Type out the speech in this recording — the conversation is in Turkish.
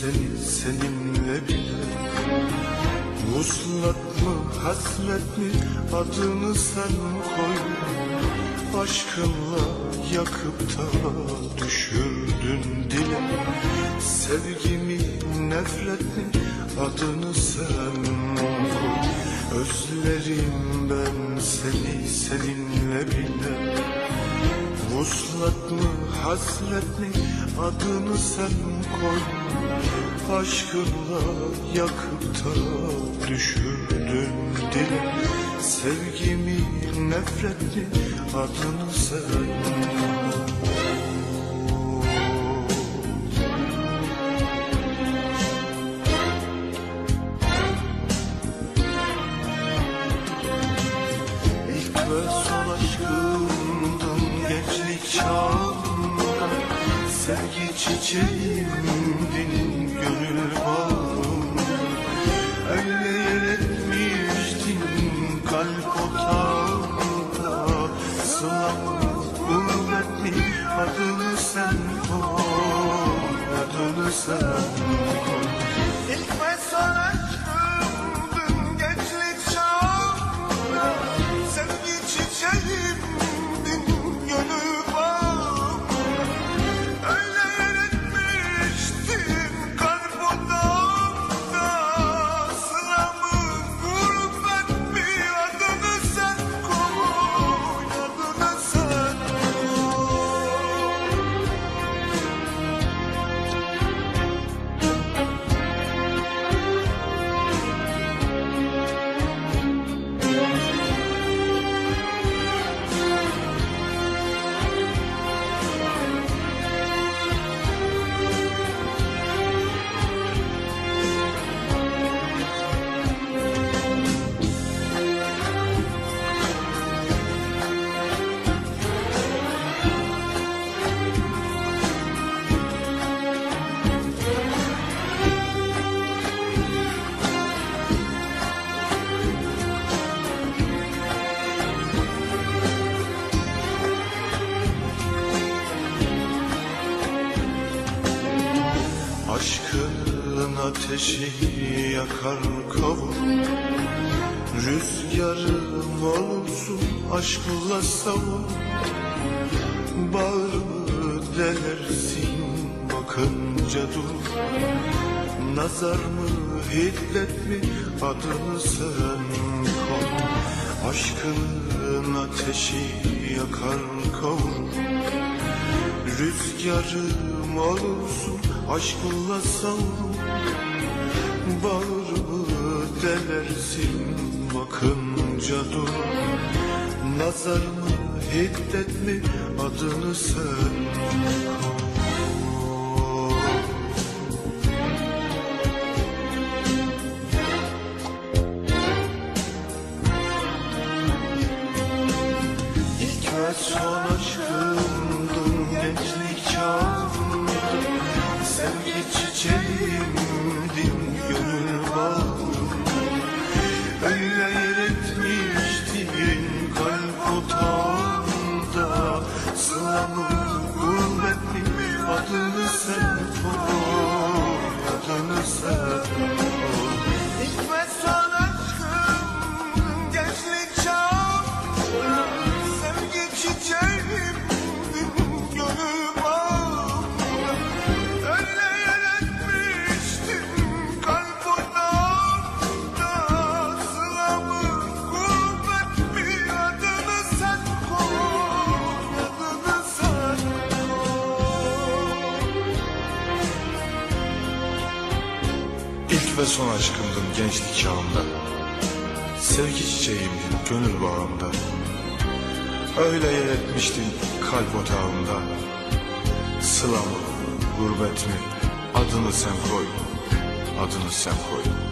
seni seninle bile. Vuslat mı hasret mi? Adını sen koy. Aşkınla yakıp da düşürdün dile. Sevgimi nefret mi? Adını sen koy. Özlerim ben seni seninle bile Vuslat mı adını sen koy. Aşkınla yakıp da düşürdün dile Sevgimi nefret mi? Adını sen koy Sevgi çiçeğimdin gönül bağım. Öyle yer etmiştin kalp otağımda Sılamı gurbet adını sen koy Adını sen Aşkın ateşi yakar kavur Rüzgarım olsun aşkla savur Bağrımı delersin bakınca dur. Nazar mı hiddet mi adını sen koy Aşkın ateşi yakar kavur Rüzgarım olsun aşkınla savur Bağrımı delersin bakınca dur. Nazar mı hiddet mi adını sen ve son aşkımdın gençlik çağımda. Sevgi çiçeğimdin gönül bağımda. Öyle yer etmiştin kalp otağımda. Sıla mı, gurbet mi? Adını sen koy, adını sen koy